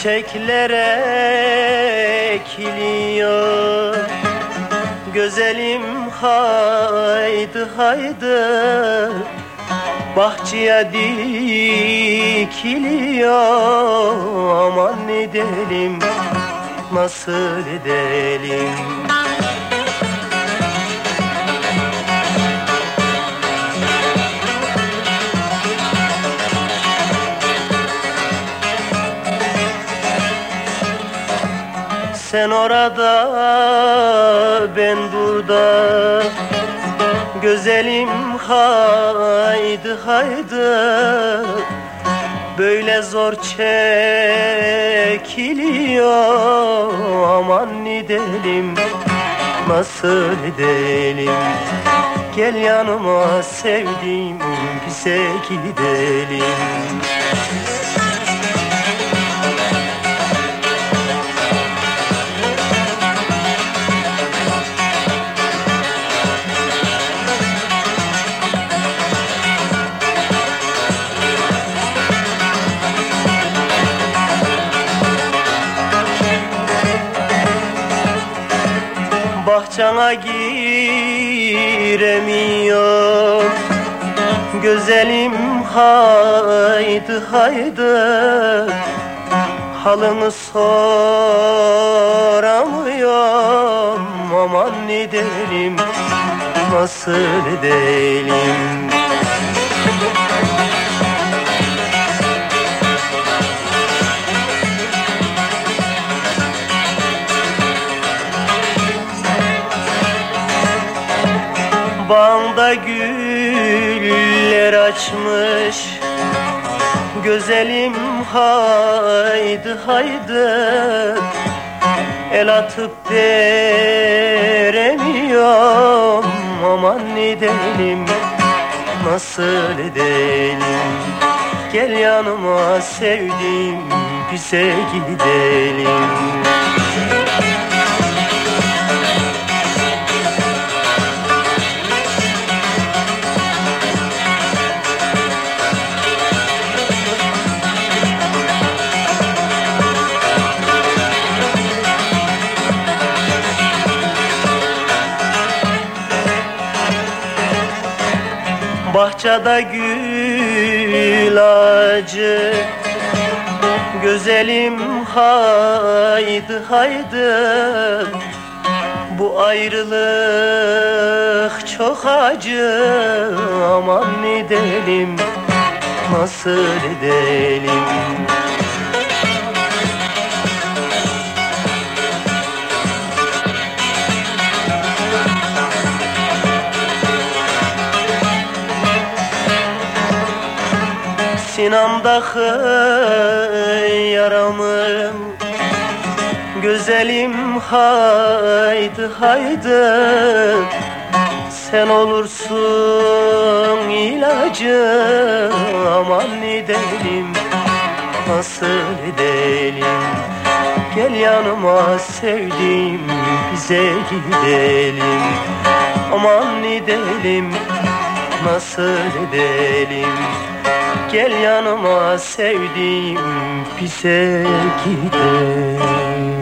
Çiçekler ekiliyor. Güzelim haydi haydi. Bahçeye dikiliyor. Aman edelim nasıl edelim Sen orada ben burada. Güzelim haydi haydi. Böyle zor çekiliyor. Aman edelim nasıl edelim Gel yanıma sevdiğim bize gidelim bahçana giremiyor. Güzelim haydi haydi. Halını soramıyorum. Aman edelim nasıl edelim Bağımda güller açmış. Güzelim haydi haydi. El atıp deremiyorum Aman edelim nasıl edelim? Gel yanıma sevdiğim bize gidelim Bahçede gül ağacı. Güzelim haydi haydi. Bu ayrılık çok acı. Aman edelim nasıl edelim Sinamdaki yaramı Güzelim haydi haydi. Sen olursun ilacı Aman edelim nasıl edelim Gel yanıma sevdiğim bize gidelim. Aman edelim nasıl edelim Gel yanıma sevdiğim bize gidelim